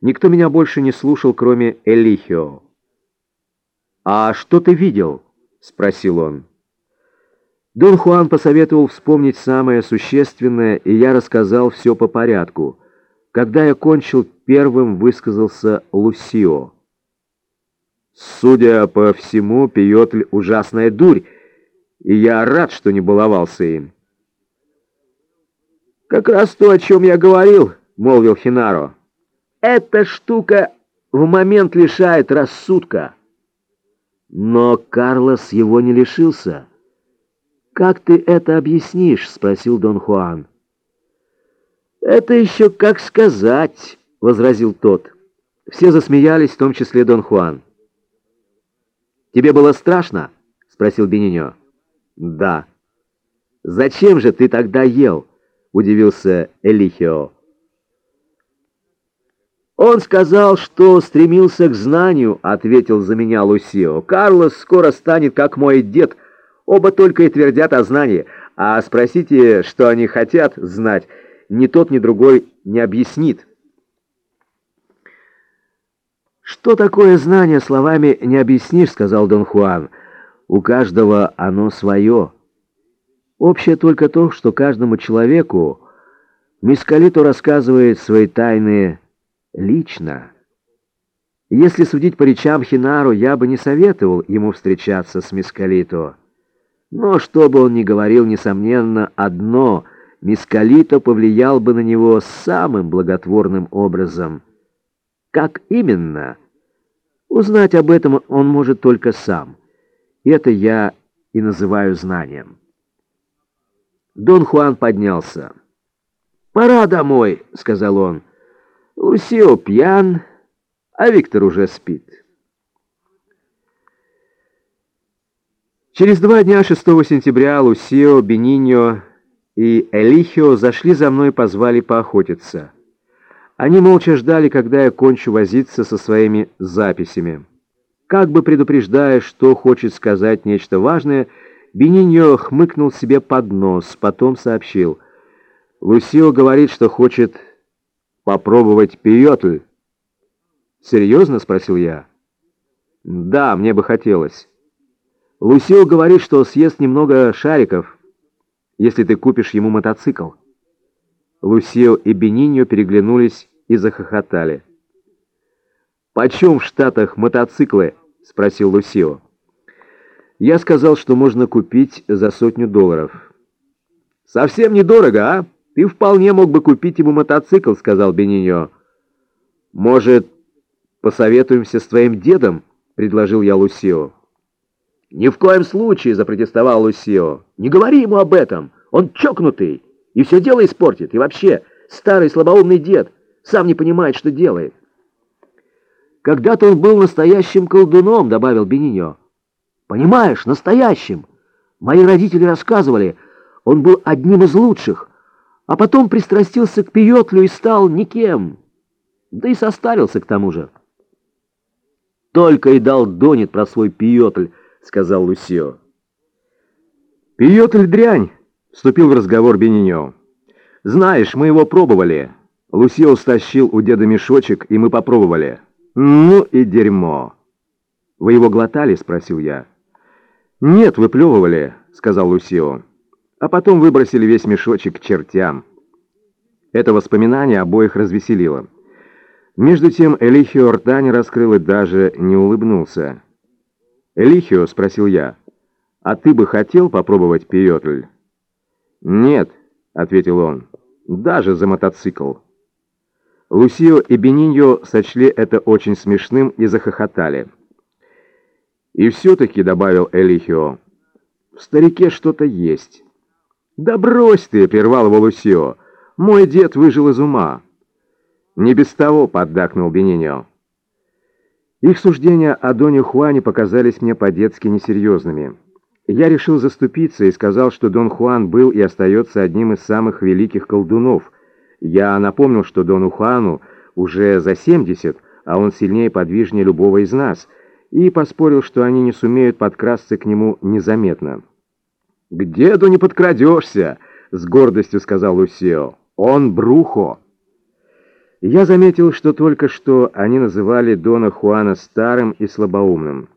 Никто меня больше не слушал, кроме Элихио. «А что ты видел?» — спросил он. Дон Хуан посоветовал вспомнить самое существенное, и я рассказал все по порядку. Когда я кончил, первым высказался Лусио. Судя по всему, Пиотль — ужасная дурь, и я рад, что не баловался им. «Как раз то, о чем я говорил», — молвил Хинаро. «Эта штука в момент лишает рассудка». Но Карлос его не лишился. «Как ты это объяснишь?» — спросил Дон Хуан. «Это еще как сказать», — возразил тот. Все засмеялись, в том числе Дон Хуан. «Тебе было страшно?» — спросил Бениньо. «Да». «Зачем же ты тогда ел?» — удивился Элихио. «Он сказал, что стремился к знанию», — ответил за меня Лусио. «Карлос скоро станет, как мой дед. Оба только и твердят о знании. А спросите, что они хотят знать, ни тот, ни другой не объяснит». «Что такое знание, словами не объяснишь», — сказал Дон Хуан. «У каждого оно свое. Общее только то, что каждому человеку Мискалито рассказывает свои тайны лично. Если судить по речам Хинару, я бы не советовал ему встречаться с Мискалито. Но что бы он ни говорил, несомненно, одно — Мискалито повлиял бы на него самым благотворным образом — как именно? Узнать об этом он может только сам. Это я и называю знанием. Дон Хуан поднялся. «Пора домой», — сказал он. «Лусио пьян, а Виктор уже спит». Через два дня, 6 сентября, Лусио, Бениньо и Элихио зашли за мной и позвали поохотиться. Они молча ждали, когда я кончу возиться со своими записями. Как бы предупреждая, что хочет сказать нечто важное, Бениньо хмыкнул себе под нос, потом сообщил. «Лусио говорит, что хочет попробовать пиотль». «Серьезно?» — спросил я. «Да, мне бы хотелось». «Лусио говорит, что съест немного шариков, если ты купишь ему мотоцикл». Лусио и Бениньо переглянулись и захохотали. «Почем в Штатах мотоциклы?» — спросил Лусио. Я сказал, что можно купить за сотню долларов. «Совсем недорого, а? Ты вполне мог бы купить ему мотоцикл», — сказал Бениньо. «Может, посоветуемся с твоим дедом?» — предложил я Лусио. «Ни в коем случае!» — запротестовал Лусио. «Не говори ему об этом! Он чокнутый!» И все дело испортит. И вообще, старый слабоумный дед сам не понимает, что делает. Когда-то он был настоящим колдуном, добавил Бениньо. Понимаешь, настоящим. Мои родители рассказывали, он был одним из лучших, а потом пристрастился к пиотлю и стал никем. Да и состарился к тому же. Только и дал донет про свой пиотль, сказал Лусио. Пиотль дрянь, Вступил в разговор Бениньо. «Знаешь, мы его пробовали. Лусио стащил у деда мешочек, и мы попробовали. Ну и дерьмо!» «Вы его глотали?» — спросил я. «Нет, выплевывали», — сказал Лусио. «А потом выбросили весь мешочек к чертям». Это воспоминание обоих развеселило. Между тем Элихио рта не раскрыл и даже не улыбнулся. «Элихио», — спросил я, — «а ты бы хотел попробовать пиотль?» «Нет», — ответил он, — «даже за мотоцикл». Лусио и Бениньо сочли это очень смешным и захохотали. «И все-таки», — добавил Элихио, — «в старике что-то есть». «Да брось ты!» — прервал его Лусио. «Мой дед выжил из ума». «Не без того», — поддакнул Бениньо. Их суждения о Доне Хуане показались мне по-детски несерьезными. Я решил заступиться и сказал, что Дон Хуан был и остается одним из самых великих колдунов. Я напомнил, что Дону Хуану уже за 70, а он сильнее и подвижнее любого из нас, и поспорил, что они не сумеют подкрасться к нему незаметно. «К деду не подкрадешься!» — с гордостью сказал Лусио. «Он Брухо!» Я заметил, что только что они называли Дона Хуана старым и слабоумным.